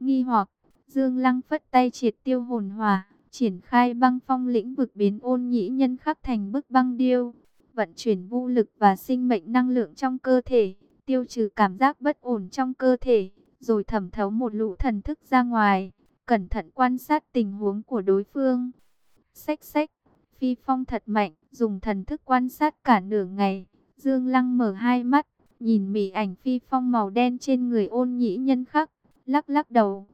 Nghi hoặc, Dương Lăng phất tay triệt tiêu hồn hòa, triển khai băng phong lĩnh vực biến ôn nhĩ nhân khắc thành bức băng điêu, vận chuyển vũ lực và sinh mệnh năng lượng trong cơ thể, tiêu trừ cảm giác bất ổn trong cơ thể, rồi thẩm thấu một lũ thần thức ra ngoài, cẩn thận quan sát tình huống của đối phương. Xách xách, phi phong thật mạnh, dùng thần thức quan sát cả nửa ngày Dương Lăng mở hai mắt, nhìn mỉ ảnh phi phong màu đen trên người ôn nhĩ nhân khắc, lắc lắc đầu.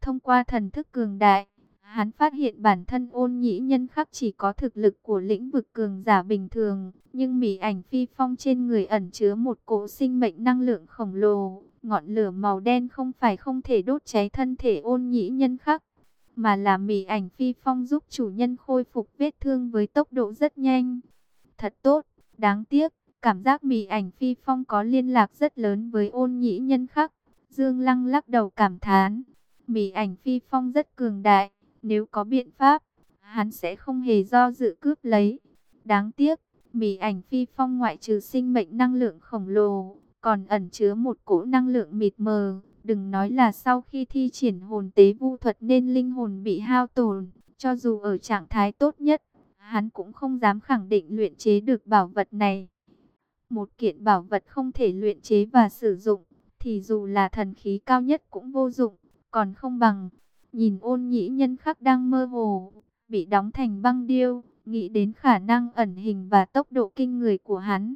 Thông qua thần thức cường đại, hắn phát hiện bản thân ôn nhĩ nhân khắc chỉ có thực lực của lĩnh vực cường giả bình thường, nhưng mỉ ảnh phi phong trên người ẩn chứa một cỗ sinh mệnh năng lượng khổng lồ. Ngọn lửa màu đen không phải không thể đốt cháy thân thể ôn nhĩ nhân khắc, mà là mỉ ảnh phi phong giúp chủ nhân khôi phục vết thương với tốc độ rất nhanh. Thật tốt, đáng tiếc, Cảm giác mì ảnh phi phong có liên lạc rất lớn với ôn nhĩ nhân khắc. Dương Lăng lắc đầu cảm thán. Mì ảnh phi phong rất cường đại. Nếu có biện pháp, hắn sẽ không hề do dự cướp lấy. Đáng tiếc, mì ảnh phi phong ngoại trừ sinh mệnh năng lượng khổng lồ, còn ẩn chứa một cỗ năng lượng mịt mờ. Đừng nói là sau khi thi triển hồn tế vu thuật nên linh hồn bị hao tổn, cho dù ở trạng thái tốt nhất, hắn cũng không dám khẳng định luyện chế được bảo vật này. Một kiện bảo vật không thể luyện chế và sử dụng, thì dù là thần khí cao nhất cũng vô dụng, còn không bằng. Nhìn ôn nhĩ nhân khắc đang mơ hồ, bị đóng thành băng điêu, nghĩ đến khả năng ẩn hình và tốc độ kinh người của hắn.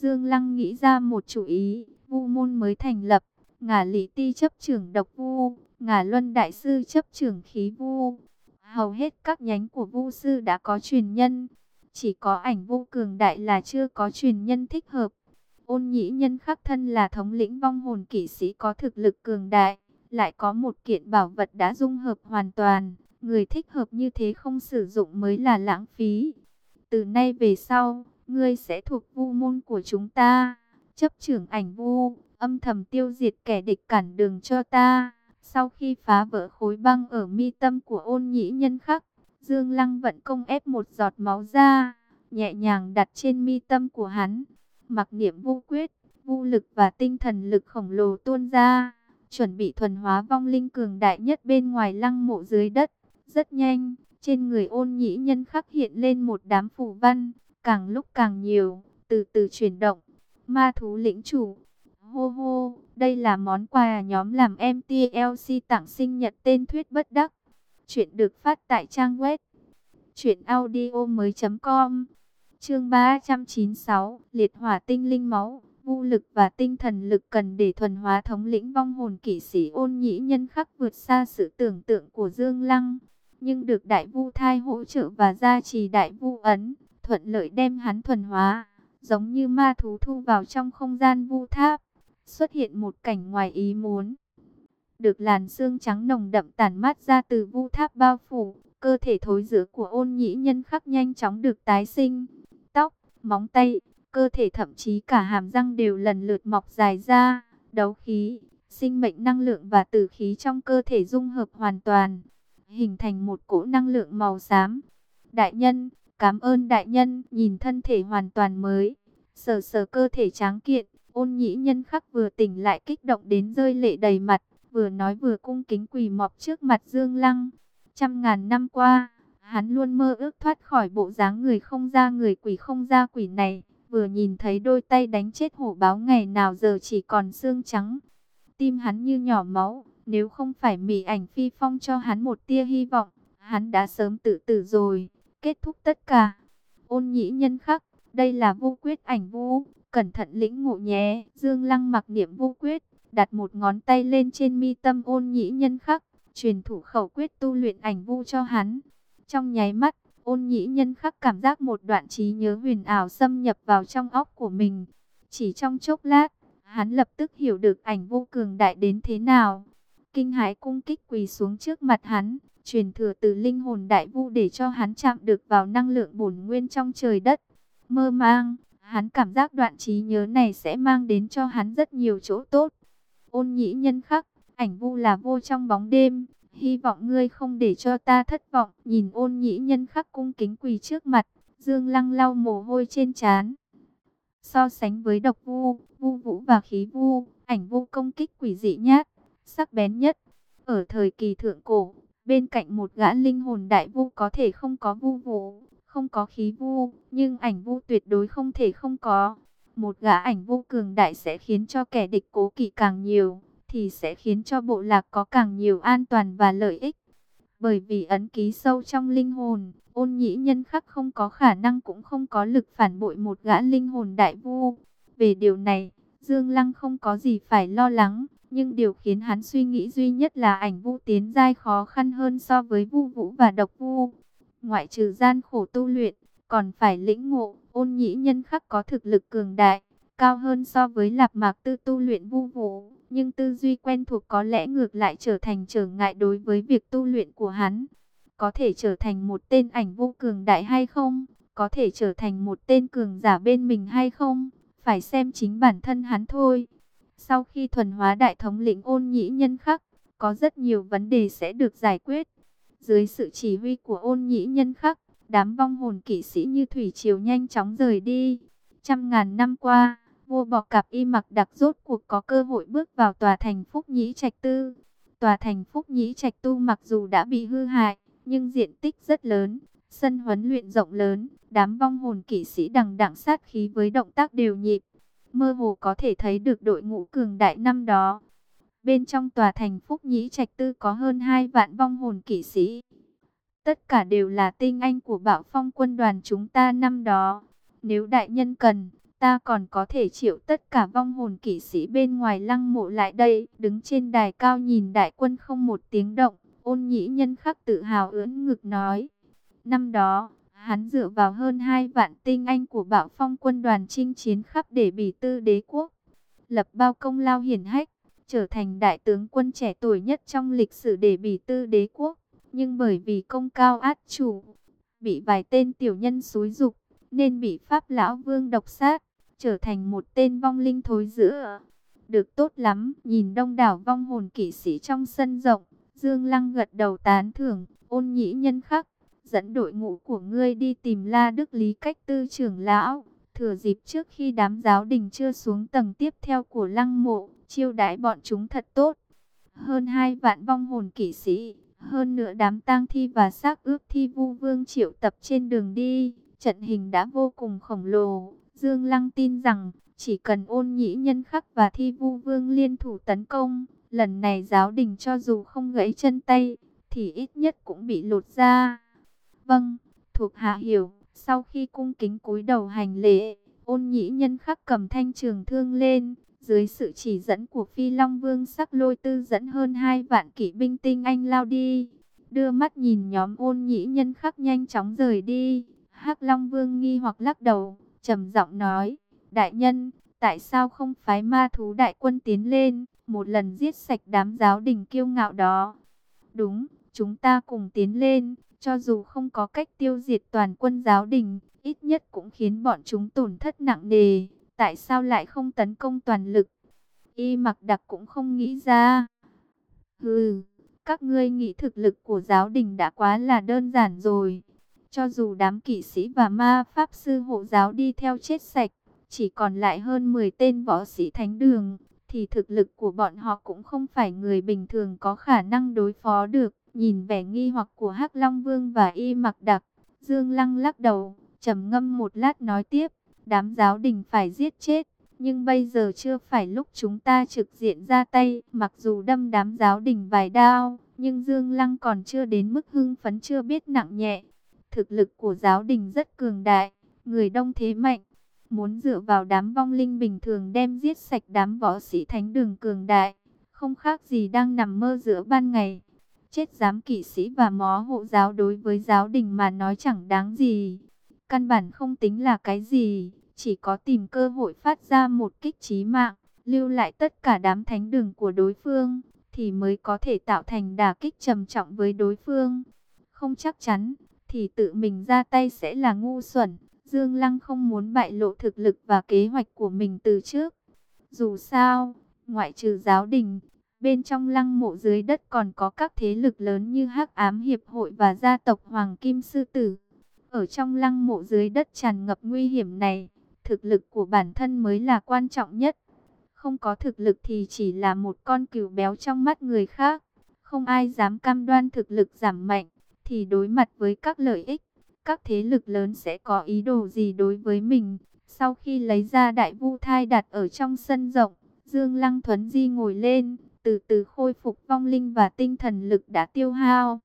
Dương Lăng nghĩ ra một chủ ý, vu môn mới thành lập, ngả lý ti chấp trưởng độc vu, ngả luân đại sư chấp trưởng khí vu. Hầu hết các nhánh của vu sư đã có truyền nhân, chỉ có ảnh Vu cường đại là chưa có truyền nhân thích hợp. Ôn nhĩ nhân khắc thân là thống lĩnh vong hồn kỵ sĩ có thực lực cường đại, lại có một kiện bảo vật đã dung hợp hoàn toàn. Người thích hợp như thế không sử dụng mới là lãng phí. Từ nay về sau, ngươi sẽ thuộc vu môn của chúng ta. Chấp trưởng ảnh vu, âm thầm tiêu diệt kẻ địch cản đường cho ta. Sau khi phá vỡ khối băng ở mi tâm của ôn nhĩ nhân khắc, Dương Lăng vận công ép một giọt máu ra, nhẹ nhàng đặt trên mi tâm của hắn. Mặc niệm vô quyết, vô lực và tinh thần lực khổng lồ tuôn ra, chuẩn bị thuần hóa vong linh cường đại nhất bên ngoài lăng mộ dưới đất. Rất nhanh, trên người ôn nhĩ nhân khắc hiện lên một đám phù văn, càng lúc càng nhiều, từ từ chuyển động. Ma thú lĩnh chủ, hô hô, đây là món quà nhóm làm MTLC tặng sinh nhật tên thuyết bất đắc. Chuyện được phát tại trang web truyệnaudiomoi.com. Chương 396, liệt hỏa tinh linh máu, vũ lực và tinh thần lực cần để thuần hóa thống lĩnh vong hồn kỵ sĩ ôn nhĩ nhân khắc vượt xa sự tưởng tượng của Dương Lăng, nhưng được đại vu thai hỗ trợ và gia trì đại vu ấn, thuận lợi đem hắn thuần hóa, giống như ma thú thu vào trong không gian vu tháp, xuất hiện một cảnh ngoài ý muốn được làn xương trắng nồng đậm tản mát ra từ vu tháp bao phủ, cơ thể thối rữa của ôn nhĩ nhân khắc nhanh chóng được tái sinh. Tóc, móng tay, cơ thể thậm chí cả hàm răng đều lần lượt mọc dài ra, đấu khí, sinh mệnh năng lượng và tử khí trong cơ thể dung hợp hoàn toàn, hình thành một cỗ năng lượng màu xám. Đại nhân, cảm ơn đại nhân, nhìn thân thể hoàn toàn mới, sờ sờ cơ thể tráng kiện, ôn nhĩ nhân khắc vừa tỉnh lại kích động đến rơi lệ đầy mặt vừa nói vừa cung kính quỳ mọp trước mặt Dương Lăng. Trăm ngàn năm qua, hắn luôn mơ ước thoát khỏi bộ dáng người không ra người quỷ không ra quỷ này, vừa nhìn thấy đôi tay đánh chết hổ báo ngày nào giờ chỉ còn xương trắng. Tim hắn như nhỏ máu, nếu không phải mỉ ảnh phi phong cho hắn một tia hy vọng, hắn đã sớm tự tử rồi, kết thúc tất cả. Ôn nhĩ nhân khắc, đây là vô quyết ảnh vũ, cẩn thận lĩnh ngộ nhé, Dương Lăng mặc niệm vô quyết đặt một ngón tay lên trên mi tâm ôn nhĩ nhân khắc, truyền thủ khẩu quyết tu luyện ảnh vu cho hắn. Trong nháy mắt, ôn nhĩ nhân khắc cảm giác một đoạn trí nhớ huyền ảo xâm nhập vào trong óc của mình. Chỉ trong chốc lát, hắn lập tức hiểu được ảnh vô cường đại đến thế nào. Kinh hãi cung kích quỳ xuống trước mặt hắn, truyền thừa từ linh hồn đại vu để cho hắn chạm được vào năng lượng bổn nguyên trong trời đất. Mơ mang, hắn cảm giác đoạn trí nhớ này sẽ mang đến cho hắn rất nhiều chỗ tốt. Ôn nhĩ nhân khắc, ảnh vu là vô trong bóng đêm, hy vọng ngươi không để cho ta thất vọng. Nhìn ôn nhĩ nhân khắc cung kính quỳ trước mặt, Dương Lăng lau mồ hôi trên trán. So sánh với độc vu, vu vũ và khí vu, ảnh vu công kích quỷ dị nhất, sắc bén nhất. Ở thời kỳ thượng cổ, bên cạnh một gã linh hồn đại vu có thể không có vu vũ, không có khí vu, nhưng ảnh vu tuyệt đối không thể không có. Một gã ảnh vu cường đại sẽ khiến cho kẻ địch cố kỵ càng nhiều, thì sẽ khiến cho bộ lạc có càng nhiều an toàn và lợi ích. Bởi vì ấn ký sâu trong linh hồn, ôn nhĩ nhân khắc không có khả năng cũng không có lực phản bội một gã linh hồn đại vu. Về điều này, Dương Lăng không có gì phải lo lắng, nhưng điều khiến hắn suy nghĩ duy nhất là ảnh vu tiến giai khó khăn hơn so với vu vũ và độc vu. Ngoại trừ gian khổ tu luyện, còn phải lĩnh ngộ, ôn nhĩ nhân khắc có thực lực cường đại, cao hơn so với lạp mạc tư tu luyện vu vũ, nhưng tư duy quen thuộc có lẽ ngược lại trở thành trở ngại đối với việc tu luyện của hắn. Có thể trở thành một tên ảnh vô cường đại hay không? Có thể trở thành một tên cường giả bên mình hay không? Phải xem chính bản thân hắn thôi. Sau khi thuần hóa đại thống lĩnh ôn nhĩ nhân khắc, có rất nhiều vấn đề sẽ được giải quyết. Dưới sự chỉ huy của ôn nhĩ nhân khắc, đám vong hồn kỵ sĩ như thủy triều nhanh chóng rời đi. Trăm ngàn năm qua, vua bọ cạp y mặc đặc rốt cuộc có cơ hội bước vào tòa thành Phúc Nhĩ Trạch Tư. Tòa thành Phúc Nhĩ Trạch Tu mặc dù đã bị hư hại, nhưng diện tích rất lớn, sân huấn luyện rộng lớn, đám vong hồn kỵ sĩ đằng đẳng sát khí với động tác đều nhịp. Mơ hồ có thể thấy được đội ngũ cường đại năm đó. Bên trong tòa thành Phúc Nhĩ Trạch Tư có hơn 2 vạn vong hồn kỵ sĩ. Tất cả đều là tinh anh của bạo phong quân đoàn chúng ta năm đó. Nếu đại nhân cần, ta còn có thể triệu tất cả vong hồn kỵ sĩ bên ngoài lăng mộ lại đây. Đứng trên đài cao nhìn đại quân không một tiếng động, ôn nhĩ nhân khắc tự hào ưỡn ngực nói. Năm đó, hắn dựa vào hơn hai vạn tinh anh của bạo phong quân đoàn chinh chiến khắp để bỉ tư đế quốc. Lập bao công lao hiển hách, trở thành đại tướng quân trẻ tuổi nhất trong lịch sử để bỉ tư đế quốc nhưng bởi vì công cao át chủ, bị vài tên tiểu nhân xúi dục, nên bị Pháp Lão Vương độc sát, trở thành một tên vong linh thối giữa. Được tốt lắm, nhìn đông đảo vong hồn kỵ sĩ trong sân rộng, Dương Lăng gật đầu tán thưởng, ôn nhĩ nhân khắc, dẫn đội ngũ của ngươi đi tìm La Đức Lý cách tư trưởng lão, thừa dịp trước khi đám giáo đình chưa xuống tầng tiếp theo của lăng mộ, chiêu đãi bọn chúng thật tốt. Hơn hai vạn vong hồn kỵ sĩ, hơn nữa đám tang thi và xác ướp thi vu vương triệu tập trên đường đi, trận hình đã vô cùng khổng lồ. Dương Lăng tin rằng, chỉ cần ôn nhĩ nhân khắc và thi vu vương liên thủ tấn công, lần này giáo đình cho dù không gãy chân tay, thì ít nhất cũng bị lột ra. Vâng, thuộc hạ hiểu, sau khi cung kính cúi đầu hành lễ, ôn nhĩ nhân khắc cầm thanh trường thương lên, dưới sự chỉ dẫn của Phi Long Vương sắc lôi tư dẫn hơn hai vạn kỵ binh tinh anh lao đi. Đưa mắt nhìn nhóm ôn nhĩ nhân khắc nhanh chóng rời đi. hắc Long Vương nghi hoặc lắc đầu, trầm giọng nói, Đại nhân, tại sao không phái ma thú đại quân tiến lên, một lần giết sạch đám giáo đình kiêu ngạo đó? Đúng, chúng ta cùng tiến lên, cho dù không có cách tiêu diệt toàn quân giáo đình, ít nhất cũng khiến bọn chúng tổn thất nặng nề. Tại sao lại không tấn công toàn lực? Y mặc đặc cũng không nghĩ ra. Hừ, các ngươi nghĩ thực lực của giáo đình đã quá là đơn giản rồi. Cho dù đám kỵ sĩ và ma pháp sư hộ giáo đi theo chết sạch, chỉ còn lại hơn 10 tên võ sĩ thánh đường, thì thực lực của bọn họ cũng không phải người bình thường có khả năng đối phó được. Nhìn vẻ nghi hoặc của hắc Long Vương và Y mặc đặc, Dương Lăng lắc đầu, trầm ngâm một lát nói tiếp đám giáo đình phải giết chết. Nhưng bây giờ chưa phải lúc chúng ta trực diện ra tay, mặc dù đâm đám giáo đình vài đao, nhưng Dương Lăng còn chưa đến mức hưng phấn chưa biết nặng nhẹ. Thực lực của giáo đình rất cường đại, người đông thế mạnh. Muốn dựa vào đám vong linh bình thường đem giết sạch đám võ sĩ thánh đường cường đại, không khác gì đang nằm mơ giữa ban ngày. Chết giám kỵ sĩ và mó hộ giáo đối với giáo đình mà nói chẳng đáng gì. Căn bản không tính là cái gì chỉ có tìm cơ hội phát ra một kích trí mạng, lưu lại tất cả đám thánh đường của đối phương, thì mới có thể tạo thành đả kích trầm trọng với đối phương. Không chắc chắn, thì tự mình ra tay sẽ là ngu xuẩn. Dương Lăng không muốn bại lộ thực lực và kế hoạch của mình từ trước. Dù sao, ngoại trừ giáo đình, bên trong lăng mộ dưới đất còn có các thế lực lớn như Hắc Ám Hiệp hội và gia tộc Hoàng Kim Sư Tử. Ở trong lăng mộ dưới đất tràn ngập nguy hiểm này, thực lực của bản thân mới là quan trọng nhất. Không có thực lực thì chỉ là một con cừu béo trong mắt người khác. Không ai dám cam đoan thực lực giảm mạnh, thì đối mặt với các lợi ích, các thế lực lớn sẽ có ý đồ gì đối với mình. Sau khi lấy ra đại vu thai đặt ở trong sân rộng, Dương Lăng Thuấn Di ngồi lên, từ từ khôi phục vong linh và tinh thần lực đã tiêu hao.